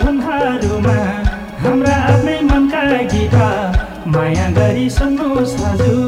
धुनहरूमा हाम्रा आफ्नै मनका गीत माया गरी सुन्नुहोस् हजुर।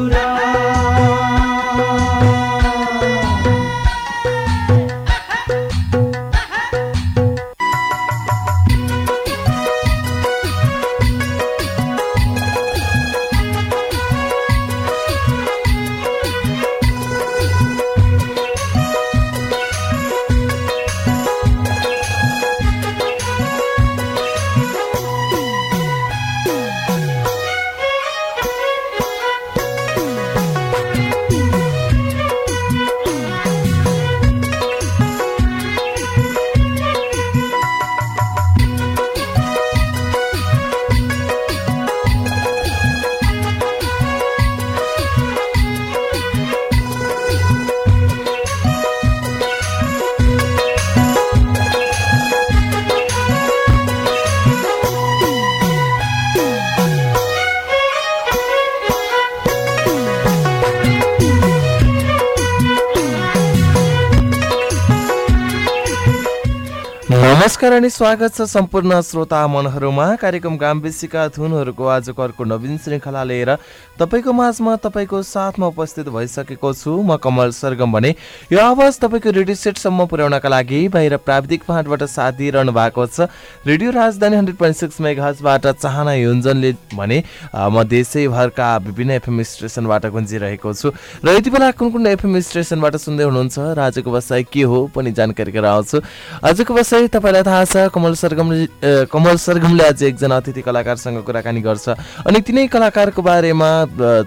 नमस्कार अनि स्वागत छ सम्पूर्ण श्रोता मनहरूमा। कार्यक्रम गाम्बेसीका धुनहरूको आजको अर्को नवीन श्रृङ्खला लिएर तपाईँको माझमा तपाईँको साथमा उपस्थित भइसकेको छु। म कमल सरगम भने यो आवाज तपाईँको रेडियो सेटसम्म पुर्याउनका लागि बाहिर प्राविधिक फाँटबाट साथ दिइरहनु भएको छ। रेडियो राजधानी हन्ड्रेड पोइन्ट सिक्स मेघाजबाट चाहना युन्जनले भने म देशैभरका विभिन्न एफएम स्टेसनबाट गुन्जिरहेको छु। र यति बेला कुन कुन एफएम स्टेसनबाट सुन्दै हुनुहुन्छ? र आजको बसाइ के हो पनि जानकारी गराउँछु। आजको बसाइ तपाईँलाई थाहा छ कमल सरगमले कमल सरगमले आज एकजना अतिथि कलाकारसँग कुराकानी गर्छ। अनि तिनै कलाकारको बारेमा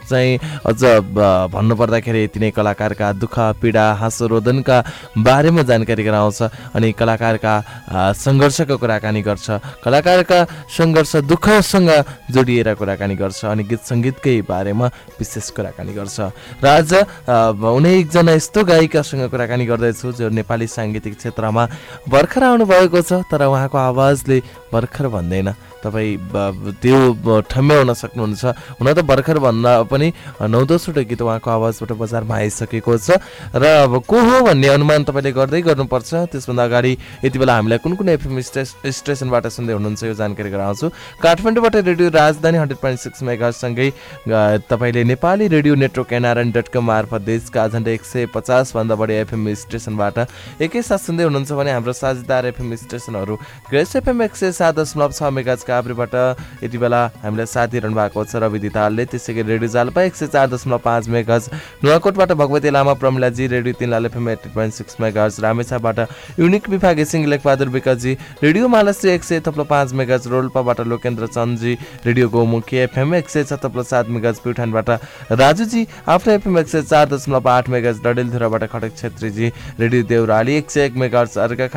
चाहिँ अझ भन्नुपर्दाखेरि तिनै कलाकारका दुःख पीडा हाँसोरोदनका बारेमा जानकारी गराउँछ अनि कलाकारका सङ्घर्षको कुराकानी गर्छ। कलाकारका सङ्घर्ष दुःखसँग जोडिएर कुराकानी गर्छ अनि गीत सङ्गीतकै बारेमा विशेष कुराकानी गर्छ। र आज उनी एकजना यस्तो गायिकासँग कुराकानी गर्दैछु जो नेपाली साङ्गीतिक क्षेत्रमा भर्खर आउनु भएको छ तर उहाँको आवाजले भर्खर भन्दैन। तपाईँ त्यो ठम्ब्याउन सक्नुहुन्छ। हुन त भर्खर भन्दा पनि नौ दसवटा गीत उहाँको आवाजबाट बजारमा आइसकेको छ। र अब को हो भन्ने अनुमान तपाईँले गर्दै गर्नुपर्छ। त्यसभन्दा अगाडि यति बेला हामीलाई कुन कुन एफएम स्टेसनबाट सुन्दै हुनुहुन्छ यो जानकारी गराउँछु। काठमाडौँबाट रेडियो राजधानी हन्ड्रेड पोइन्ट सिक्स मेगासँगै तपाईँले Nepali radio network NRN dot com मार्फत देशका झन्डै एक सय पचासभन्दा बढी एफएम स्टेसनबाट एकैसाथ सुन्दै हुनुहुन्छ भने हाम्रो साझेदार एफएम स्टेसनहरू। ग्रेस एफएम एक सय सात दशमलव छ मेगाजका काभ्रेबाट यति बेला हामीलाई साथ दिइरहनु भएको छ रवि दितालले त्यसै गरी रेडियो जालपा एक सय चार दशमलव पाँच मेगाज नुवाकोटबाट भगवती लामा प्रमिलाजी रेडियो तिन FM eight point six megahertz रामेछाबाट unique विभाग सिंह लेखबहादुर विकासजी रेडियो मालश्री एक सय थप्लो पाँच मेगाज रोल्पाबाट लोकेन्द्र चन्दजी रेडियो गौमुखी एफएम एक सय छ थप्लो सात मेगाज प्युठानबाट राजुजी आफ्नो एफएम एक सय चार दशमलव आठ मेगाज डडेलधुराबाट खडक छेत्रीजी रेडियो देउराली एक सय एक मेगाज अर्का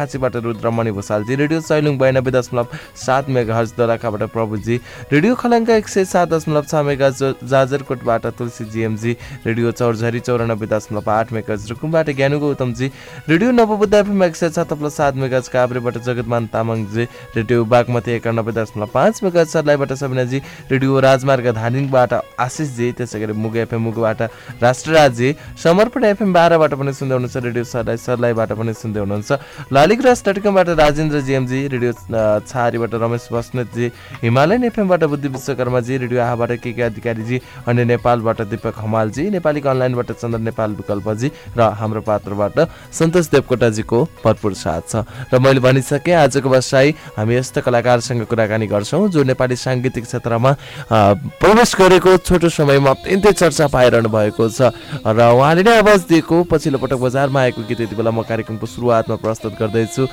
भूषालजी रेडियो सैलुङ बयानब्बे दशमलव सात मेगाज दोलखाबाट प्रभुजी। रेडियो खलङ्गा एक सय सात दशमलव छ मेगा जाजरकोटबाट तुलसी जिएमजी। रेडियो चौरझरी चौरानब्बे दशमलव आठ मेगाज रुकुमबाट ज्ञानु गौतमजी। रेडियो नवबुद्ध एफएम एक सय छ सात मेगाज काभ्रेबाट जगतमान तामाङजी। रेडियो बागमती एकानब्बे दशमलव पाँच मेगाज सर्लाईबाट सबिनाजी। रेडियो राजमार्ग धादिङबाट आशिषजी त्यसै गरी मुगु एफएम मुगुबाट राष्ट्रराजी। समर्पण एफएम बाह्रबाट पनि सुन्दै हुनुहुन्छ। रेडियो सर्लाइ सर्लाईबाट पनि सुन्दै हुनुहुन्छ। लालिग्रास डट कमबाट राजेन्द्र जिएमजी रेडियो छारीबाट रमेश बस्नेत जी हिमालयन एफएमबाट बुद्धि विश्वकर्माजी रेडियो आहाबाट के के अधिकारीजी अनि नेपालबाट दिपक हमालजी नेपालीको अनलाइनबाट चन्द्र नेपाल विकल्पजी र हाम्रो पात्रबाट सन्तोष देवकोटाजीको भरपुर साथ छ। र मैले भनिसकेँ आजको बसाइ हामी यस्ता कलाकारसँग कुराकानी गर्छौँ जो नेपाली साङ्गीतिक क्षेत्रमा प्रवेश गरेको छोटो समयमा अत्यन्तै चर्चा पाइरहनु भएको छ। र उहाँले नै आवाज दिएको पछिल्लो पटक बजारमा आएको गीत यति बेला म कार्यक्रमको सुरुवातमा प्रस्तुत गर्दैछु।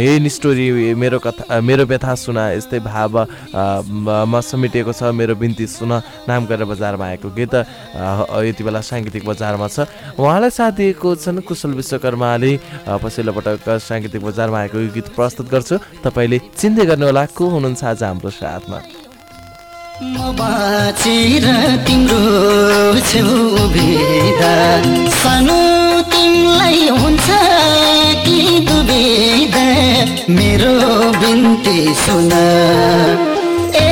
हे स्टोरी मेरो कथा मेरो व्यथा सुना यस्तै भाव मा समेटिएको छ मेरो बिन्ती सुन नाम गरेर बजारमा आएको गीत यति बेला साङ्गीतिक बजारमा छ। उहाँलाई साथ दिएको छन् कुशल विश्वकर्माले पछिल्लो पटक साङ्गीतिक बजारमा आएको यो गीत प्रस्तुत गर्छु। तपाईँले चिन्दै गर्नुहोला को हुनुहुन्छ आज हाम्रो साथमा? म बाँचेर तिम्रो छेउ सानो तिमीलाई हुन्छ कि दुबेदा मेरो बिन्ती सुन। ए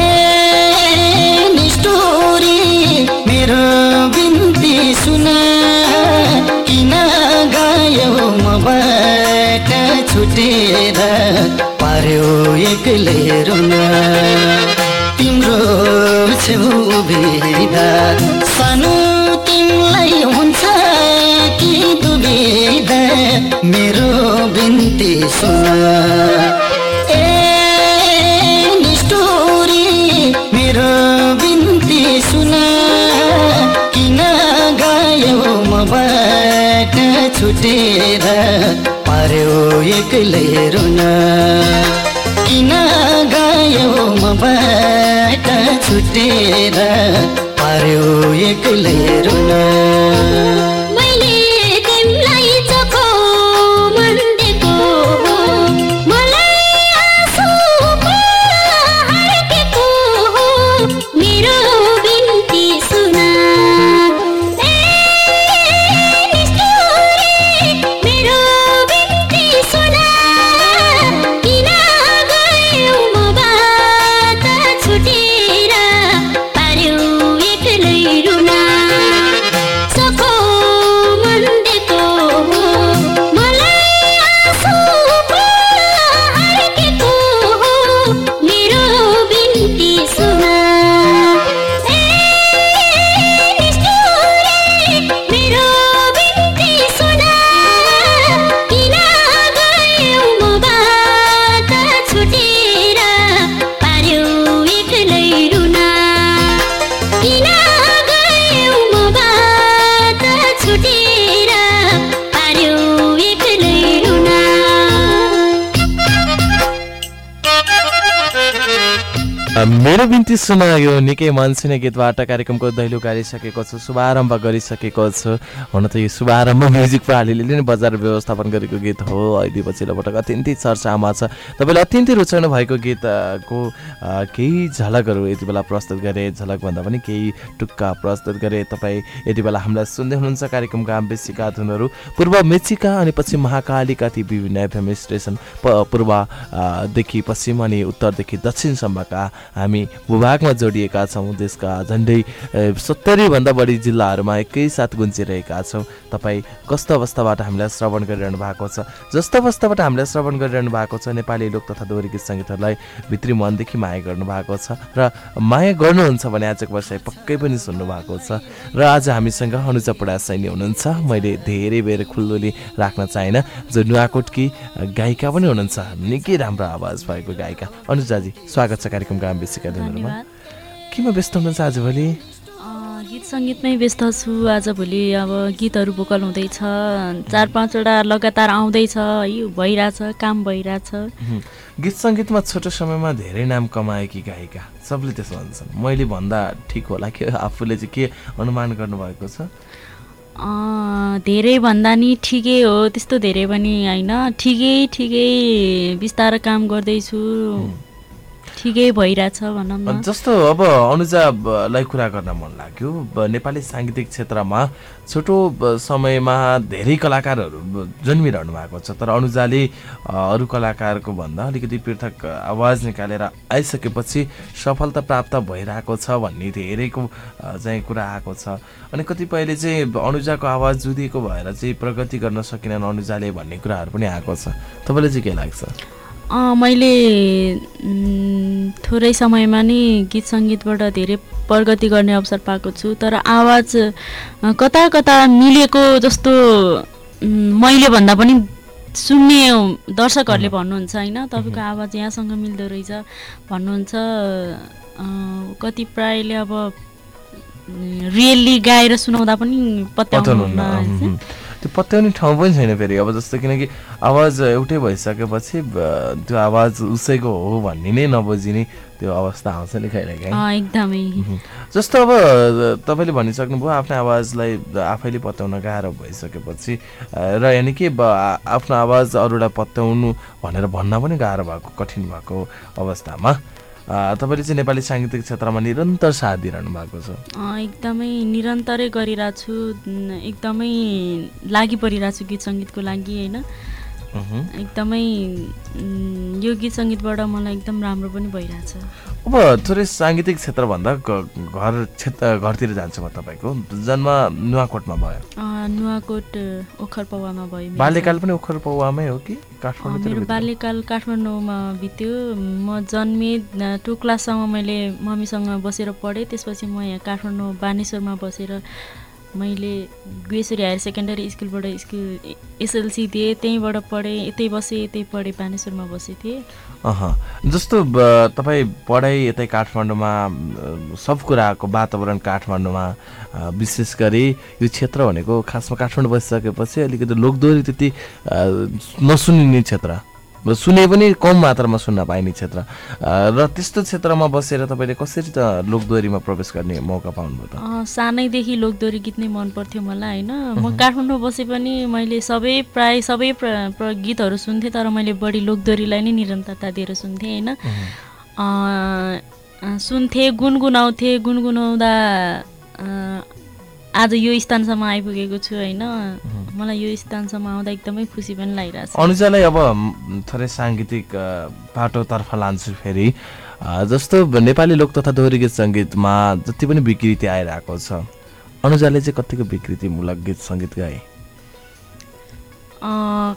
निष्ठुरी मेरो बिन्ती सुन। किन गायो मबाट छुटेर पार्यो एक्लै रुन? तिम्रो छेउ उभिँदा सानो सुन ए निष्ठुरी मेरो बिन्ती सुन किन गयो मबाट छुटेर पार्यो एक्लै रुन किन गयो मबाट छुटेर बिन्ती सुनायो निकै मनसिने गीतबाट कार्यक्रमको दैलो गालिसकेको छु शुभारम्भ गरिसकेको छु। हुन त यो शुभारम्भ म्युजिक प्रणालीले नै बजार व्यवस्थापन गरेको गीत हो। अहिले पछिल्लो पटक अत्यन्तै चर्चामा छ। तपाईँले अत्यन्तै रुचाउनु भएको गीतको केही झलकहरू यति बेला प्रस्तुत गरे झलकभन्दा पनि केही टुक्का प्रस्तुत गरे। तपाईँ यति बेला हामीलाई सुन्दै हुनुहुन्छ कार्यक्रमका बेसीका धुनहरू पूर्व मेचिका अनि पश्चिम महाकालीका ती विभिन्न एफएम स्टेसन प पूर्व अ, देखि पश्चिम अनि उत्तरदेखि दक्षिणसम्मका हामी भूभागमा जोडिएका छौँ देशका झन्डै सत्तरीभन्दा बढी जिल्लाहरूमा एकैसाथ गुन्जिरहेका छौँ। तपाईँ कस्तो अवस्थाबाट हामीलाई श्रवण गरिरहनु भएको छ? जस्तो अवस्थाबाट हामीलाई श्रवण गरिरहनु भएको छ नेपाली लोक तथा दोहोरी गीत सङ्गीतहरूलाई भित्री मनदेखि माया गर्नु भएको छ र माया गर्नुहुन्छ भने आजको वर्ष पक्कै पनि सुन्नु भएको छ। र आज हामीसँग अनुजा पुडा सैनी हुनुहुन्छ। मैले धेरै बेर खुल्दुली राख्न चाहेन। जो नुवाकोटकी गायिका पनि हुनुहुन्छ निकै राम्रो आवाज भएको गायिका। अनुजाजी स्वागत छ कार्यक्रमका बेसीका दिनहरूमा केमा व्यस्त हुनुहुन्छ आजभोलि गीत सङ्गीतमै व्यस्त छु। आजभोलि अब गीतहरू भोकल हुँदैछ। चार पाँचवटा लगातार आउँदैछ। है भइरहेछ काम भइरहेछ। गीत सङ्गीतमा छोटो समयमा धेरै नाम कमाएकी गायिका सबले त्यसो भन्छन् मैले भन्दा ठिक होला कि आफूले चाहिँ के अनुमान गर्नुभएको छ? धेरै भन्दा नि ठिकै हो। त्यस्तो धेरै पनि होइन। ठिकै ठिकै बिस्तारो काम गर्दैछु। ठिकै भइरहेछ भनौँ जस्तो अब अनुजालाई कुरा गर्न मन लाग्यो। नेपाली साङ्गीतिक क्षेत्रमा छोटो समयमा धेरै कलाकारहरू जन्मिरहनु भएको छ। तर अनुजाले अरू कलाकारको भन्दा अलिकति पृथक आवाज निकालेर आइसकेपछि सफलता प्राप्त भइरहेको छ भन्ने धेरैको चाहिँ कुरा आएको छ। अनि कतिपयले चाहिँ अनुजाको आवाज जुदिएको भएर चाहिँ प्रगति गर्न सकेनन् अनुजाले भन्ने कुराहरू पनि आएको छ। तपाईँलाई चाहिँ के लाग्छ? मैले थोरै समयमा नि गीत सङ्गीतबाट धेरै प्रगति गर्ने अवसर पाएको छु तर आवाज कता कता मिलेको जस्तो मैले भन्दा पनि सुन्ने दर्शकहरूले भन्नुहुन्छ होइन? तपाईँको आवाज यहाँसँग मिल्दो रहेछ भन्नुहुन्छ कति प्रायले अब रियल्ली गाएर सुनाउँदा पनि अँ। त्यो पत्याउने ठाउँ पनि छैन फेरि। अब जस्तो किनकि आवाज एउटै भइसकेपछि त्यो आवाज उसैको हो भन्ने नै नबुझिने त्यो अवस्था आउँछ नि कहिलेकाहीँ अँ, एकदमै। जस्तो अब तपाईँले भनिसक्नुभयो आफ्नो आवाजलाई आफैले पत्याउन गाह्रो भइसकेपछि र यानि कि आफ्नो आवाज अरूलाई पत्याउनु भनेर भन्न पनि गाह्रो भएको कठिन भएको अवस्थामा। तपाईँले चाहिँ नेपाली साङ्गीतिक क्षेत्रमा निरन्तर साथ दिइरहनु भएको छ एकदमै निरन्तरै गरिरहेको छु एकदमै लागि परिरहेको छु गीत सङ्गीतको लागि होइन। एकदमै यो गीत सङ्गीतबाट मलाई एकदम राम्रो पनि भइरहेछ। अब थोरै साङ्गीतिक क्षेत्रभन्दा घर क्षेत्र घरतिर जान्छु म तपाईँको। जन्म नुवाकोटमा भयो। नुवाकोट ओखर पौवामा भयो बाल्यकाल पनि ओखर पौवामै हो कि? अ, काठमाडौँतिर मेरो? बाल्यकाल काठमाडौँमा बित्यो। म जन्मेँ टु क्लाससम्म मैले मम्मीसँग बसेर पढेँ। त्यसपछि म यहाँ काठमाडौँ बानेश्वरमा बसेर मैले गुहेश्वरी हायर सेकेन्डरी स्कुलबाट स्कुल एसएलसी दिएँ त्यहीँबाट पढेँ यतै बसेँ यतै पढेँ बानेश्वरमा बसेको थिएँ। जस्तो तपाईँ पढाइ यतै काठमाडौँमा सब कुराको वातावरण काठमाडौँमा विशेष गरी यो क्षेत्र भनेको खासमा काठमाडौँ बसिसकेपछि अलिकति लोकदोहोरी त्यति नसुनिने क्षेत्र। सुने पनि कम मात्रामा सुन्न पाइने क्षेत्र। र त्यस्तो क्षेत्रमा बसेर तपाईँले कसरी त लोकदोहोरीमा प्रवेश गर्ने मौका पाउनुभयो त? सानैदेखि लोकदोरी गीत नै मन पर्थ्यो मलाई होइन? म काठमाडौँ बसे पनि मैले सबै प्राय सबै प्र, गीतहरू सुन्थेँ तर मैले बढी लोकदोरीलाई नै निरन्तरता दिएर सुन्थेँ होइन? सुन्थेँ गुनगुनाउँथेँ गुनगुनाउँदा आज यो स्थानसम्म आइपुगेको छु होइन। मलाई यो स्थानसम्म आउँदा एकदमै खुसी पनि लागिरहेछ। अनुजालाई अब थोरै साङ्गीतिक बाटोतर्फ लान्छु फेरि। जस्तो नेपाली लोक तथा दोहोरी गीत सङ्गीतमा जति पनि विकृति आइरहेको छ अनुजाले चाहिँ कतिको विकृतिमूलक गीत सङ्गीत गाए?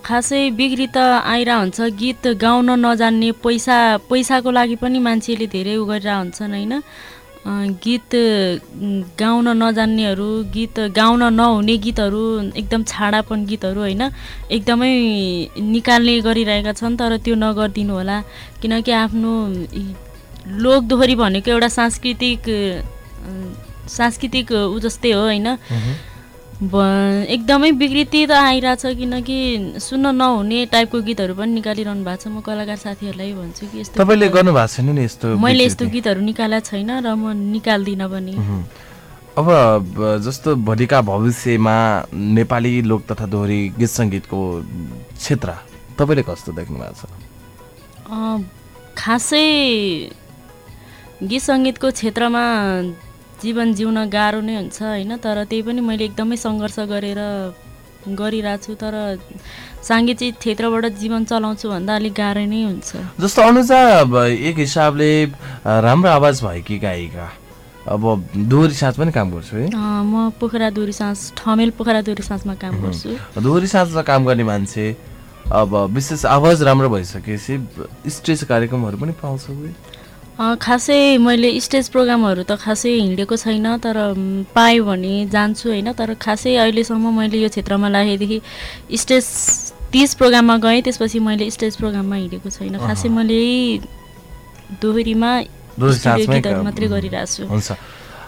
खासै बिग्री त आइरह हुन्छ। गीत गाउन नजान्ने पैसा पैसाको लागि पनि मान्छेले धेरै उ गरिरह हुन्छन् होइन। गीत गाउन नजान्नेहरू गीत गाउन नहुने गीतहरू एकदम छाडापन गीतहरू होइन? एकदमै निकाल्ने गरिरहेका छन् तर त्यो नगरिदिनु होला। किनकि आफ्नो लोकदोहोरी भनेको एउटा सांस्कृतिक सांस्कृतिक ऊ जस्तै हो होइन? एकदमै विकृति त आइरहेछ किनकि सुन्न नहुने टाइपको गीतहरू पनि निकालिरहनु भएको छ म कलाकार साथीहरूलाई भन्छु कि यस्तो तपाईँले गीतहरू- गर्नुभएको छैन नि यस्तो मैले यस्तो? गीतहरू निकालेको छैन र म निकाल्दिनँ पनि। अब जस्तो भोलिका भविष्यमा नेपाली लोक तथा दोहोरी गीत सङ्गीतको क्षेत्र तपाईँले कस्तो देख्नु भएको छ खासै गीत सङ्गीतको क्षेत्रमा जीवन जिउन गाह्रो नै हुन्छ होइन? तर त्यही पनि मैले एकदमै सङ्घर्ष गरेर गरिरहेको छु तर साङ्गीतिक क्षेत्रबाट जीवन चलाउँछु भन्दा अलिक गाह्रो नै हुन्छ। जस्तो अनुजा एक हिसाबले राम्रो आवाज भएकी गायिका? अब दोहोरी साँझ पनि काम गर्छु है? म पोखरा दुरी साँझ ठमेल पोखरा दुरी साँझमा काम गर्छु। दोहोरी साँझमा काम गर्ने मान्छे अब विशेष आवाज राम्रो भइसकेपछि स्टेज कार्यक्रमहरू पनि पाउँछ। खासै मैले स्टेज प्रोग्रामहरू त खासै हिँडेको छैन तर पाएँ भने जान्छु होइन। तर खासै अहिलेसम्म मैले यो क्षेत्रमा लागेदेखि स्टेज तिस प्रोग्राममा गएँ त्यसपछि मैले स्टेज प्रोग्राममा हिँडेको छैन। खासै मैले दोहोरीमा मात्रै गरिरहेको छु हुन्छ।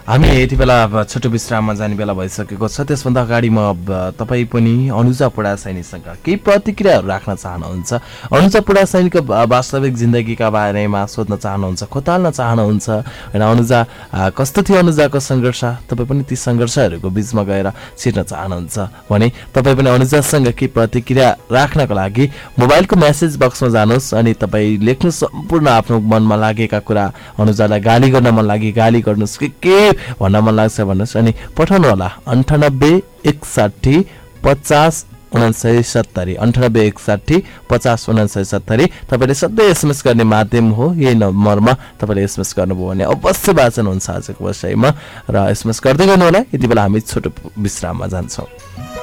हामी यति बेला छोटो विश्राममा जाने बेला भइसकेको छ। त्यसभन्दा अगाडि म तपाईँ पनि अनुजा पुडासैनीसँग केही प्रतिक्रियाहरू राख्न चाहनुहुन्छ। अनुजा पुडासैनीको वा- वास्तविक जिन्दगीका बारेमा सोध्न चाहनुहुन्छ खोताल्न चाहनुहुन्छ। होइन अनुजा कस्तो थियो अनुजाको सङ्घर्ष? तपाईँ पनि ती सङ्घर्षहरूको बिचमा गएर छिर्न चाहनुहुन्छ भने तपाईँ पनि अनुजासँग केही प्रतिक्रिया राख्नको लागि मोबाइलको मेसेज बक्समा जानुहोस् अनि तपाईँ लेख्नु सम्पूर्ण आफ्नो मनमा लागेका कुरा अनुजालाई गाली गर्न मन लागि गाली गर्नुहोस्। के के भन्न मन लाग्छ भन्नुहोस्। अनि पठाउनु होला। अन्ठानब्बे एकसाठी पचास उनासय सत्तरी। अन्ठानब्बे एकसाठी पचास उनासय सत्तरी। तपाईँले सधैँ एसएमएस गर्ने माध्यम हो यही नम्बरमा तपाईँले एसएमएस गर्नुभयो भने अवश्य वाचन हुन्छ आजको विषयमा। र एसएमएस गर्दै गर्नु होला यति बेला हामी छोटो विश्राममा जान्छौँ।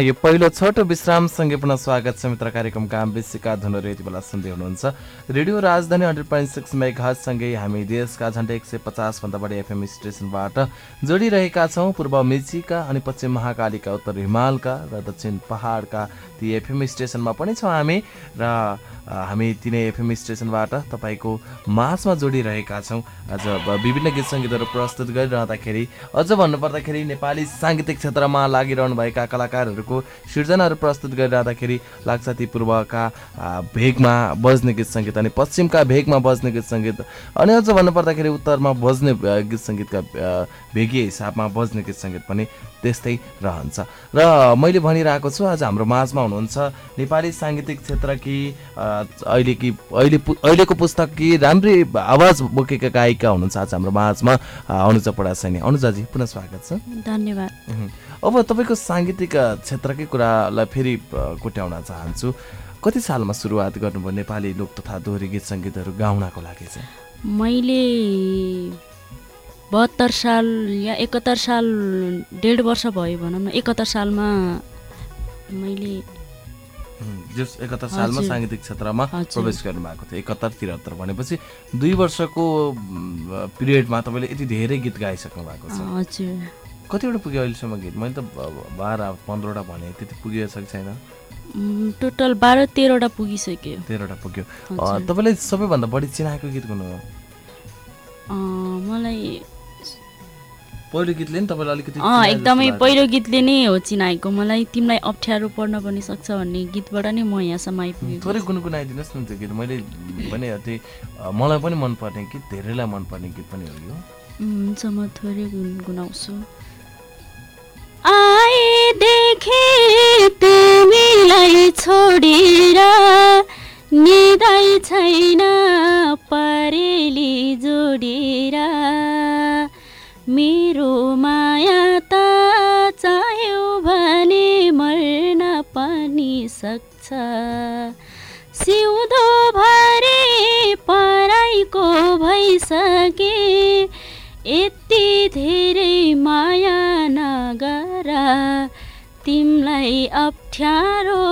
यो पहिलो छोटो विश्रामसँगै पुनः स्वागत छ मित्र कार्यक्रम काम बेसीका धुनहरू यति बेला सुन्दै हुनुहुन्छ। रेडियो राजधानी हन्ड्रेड पोइन्ट सिक्स मेघासँगै हामी देशका झन्डै एक सय पचासभन्दा बढी एफएम स्टेसनबाट जोडिरहेका छौँ। पूर्व मेचीका अनि पश्चिम महाकालीका उत्तर हिमालका र दक्षिण पहाडका ती एफएम स्टेसनमा पनि छौँ हामी र हामी तिनै एफएम स्टेसनबाट तपाईँको माझमा जोडिरहेका छौँ। आज विभिन्न गीत सङ्गीतहरू प्रस्तुत गरिरहँदाखेरि अझ भन्नुपर्दाखेरि नेपाली साङ्गीतिक क्षेत्रमा लागिरहनुभएका कलाकारहरूको सिर्जनाहरू प्रस्तुत गरिरहँदाखेरि लाग्छ ती पूर्वका भेगमा बज्ने गीत सङ्गीत अनि पश्चिमका भेगमा बज्ने गीत सङ्गीत। अनि अझ भन्नुपर्दाखेरि उत्तरमा बज्ने गीत सङ्गीतका भेगीय हिसाबमा बज्ने गीत सङ्गीत पनि त्यस्तै रहन्छ। र मैले भनिरहेको छु आज हाम्रो माझमा हुनुहुन्छ। नेपाली साङ्गीतिक क्षेत्रकी अ, अहिलेकी अहिले पु- अहिलेको पुस्तककी राम्रै आवाज बोकेका गायिका हुनुहुन्छ आज हाम्रो माझमा अनुजा पडासैनी अनुजाजी पुनः स्वागत छ। धन्यवाद। अब तपाईँको साङ्गीतिक क्षेत्रकै कुरालाई फेरि कोट्याउन चाहन्छु। कति सालमा सुरुवात गर्नुभयो नेपाली लोक तथा दोहोरी गीत सङ्गीतहरू गाउनको लागि चाहिँ? मैले बहत्तर साल या एकहत्तर साल डेढ वर्ष भयो भनौँ न एकहत्तर सालमा मैले जस एकहत्तर सालमा। साङ्गीतिक क्षेत्रमा। प्रवेश गर्नुभएको थियो एकहत्तर त्रिहत्तर भनेपछि दुई वर्षको पिरियडमा तपाईँले यति धेरै गीत गाइसक्नु भएको छ। कतिवटा पुग्यो अहिलेसम्म गीत? मैले त बाह्र पन्ध्रवटा भने त्यति पुगेको छ कि छैन टोटल बाह्र तेह्रवटा पुगिसक्यो। तेह्रवटा पुग्यो। तपाईँलाई सबैभन्दा बढी चिनाएको गीत कुन हो? मलाई पहिलो गीतले नि तपाईँलाई अलिकति अँ एकदमै। पहिलो गीतले नै हो चिनाएको। मलाई तिमीलाई अप्ठ्यारो पर्न पनि सक्छ भन्ने गीतबाट नै म यहाँसम्म आइपुगेको थोरै गुनगुनाइदिनुहोस् न त्यो गीत। मैले भने त्यही मलाई पनि मनपर्ने गीत धेरैलाई मनपर्ने गीत पनि हो यो। हुन्छ म थोरै गुनगुनाउँछु। आएदेखि तिमीलाई छोडेर निदाइ छैन परेली जोडेर। मेरो माया त चाह्यो भने मर्न पनि सक्छ। सिउँदो भरे पराइको भइसके यति धेरै माया नगर तिमीलाई अप्ठ्यारो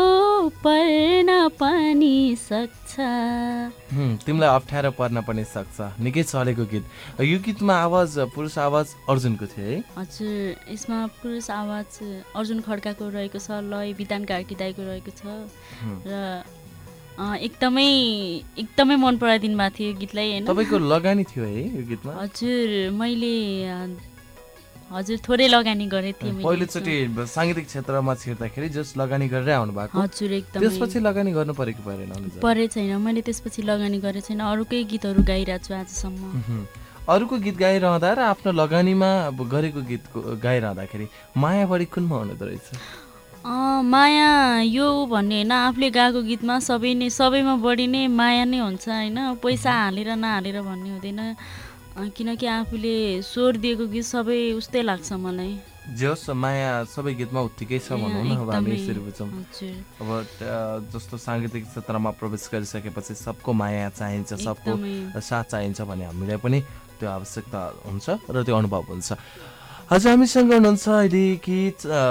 पर्न पनि सक्छ। तिमीलाई अप्ठ्यारो पर्न पनि सक्छ। निकै चलेको गीत। यो गीतमा आवाज पुरुष आवाज अर्जुनको थियो है? हजुर यसमा पुरुष आवाज अर्जुन खड्काको रहेको छ लय विधान कार्की दाईको रहेको छ। र एकदमै एकदमै मन पराइदिनु भएको थियो यो गीतलाई होइन? तपाईँको लगानी थियो है यो गीतमा? हजुर मैले हजुर थोरै लगानी गरेको थिएँ पहिलोचोटि साङ्गीतिक क्षेत्रमा छिर्दाखेरि जस लगानी गरेरै आउनु भएको। हजुर एकदमै। त्यसपछि लगानी गर्नु परेको परेन? परे छैन। मैले त्यसपछि लगानी गरेको छैन। अरूकै गीतहरू गाइरहेको छु आजसम्म। अरूको गीत गाइरहँदा र आफ्नो लगानीमा अब गरेको गीतको गाइरहँदाखेरि माया बढी कुनमा हुँदो रहेछ? माया यो भन्ने होइन। आफूले गाएको गीतमा सबै नै सबैमा बढी नै माया नै हुन्छ होइन? पैसा हालेर नहालेर भन्ने हुँदैन। किनकि आफूले स्वर दिएको गीत सबै उस्तै लाग्छ मलाई। जे होस् माया सबै गीतमा उत्तिकै छ भनौँ न अब हामी यसरी बुझौँ। अब जस्तो साङ्गीतिक क्षेत्रमा प्रवेश गरिसकेपछि सबको माया चाहिन्छ सबको। साथ चाहिन्छ भने हामीलाई पनि त्यो आवश्यकता हुन्छ र त्यो अनुभव हुन्छ। हजुर हामीसँग हुनुहुन्छ अहिले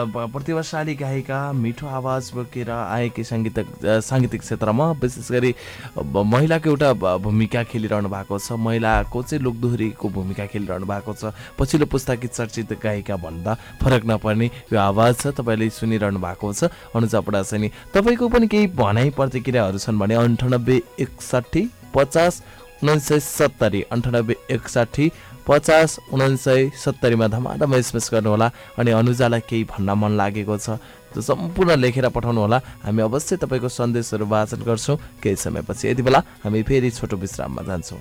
ब- प्रतिभाशाली गायिका मिठो आवाज बोकेर आएकी सङ्गीतक साङ्गीतिक क्षेत्रमा विशेष गरी महिलाको एउटा भूमिका खेलिरहनु भएको छ। महिलाको चाहिँ लोकदोहोरीको भूमिका खेलिरहनु भएको छ। पछिल्लो पुस्ताकी चर्चित गायिका भन्दा फरक नपर्ने यो आवाज छ तपाईँले सुनिरहनु भएको छ। अनुजा पडासनी तपाईँको पनि केही भनाइ प्रतिक्रियाहरू छन् भने अन्ठानब्बे एकसाठी पचास उनान्सय सत्तरी अन्ठानब्बे एकसाठी पचास उनान्सय सत्तरीमा धमाधम एसएमएस गर्नुहोला अनि अनुजालाई केही भन्न मन लागेको छ। सम्पूर्ण लेखेर पठाउनुहोला। हामी अवश्य तपाईँको सन्देशहरू वाचन गर्छौँ। केही समयपछि यति बेला हामी फेरि छोटो विश्राममा जान्छौँ।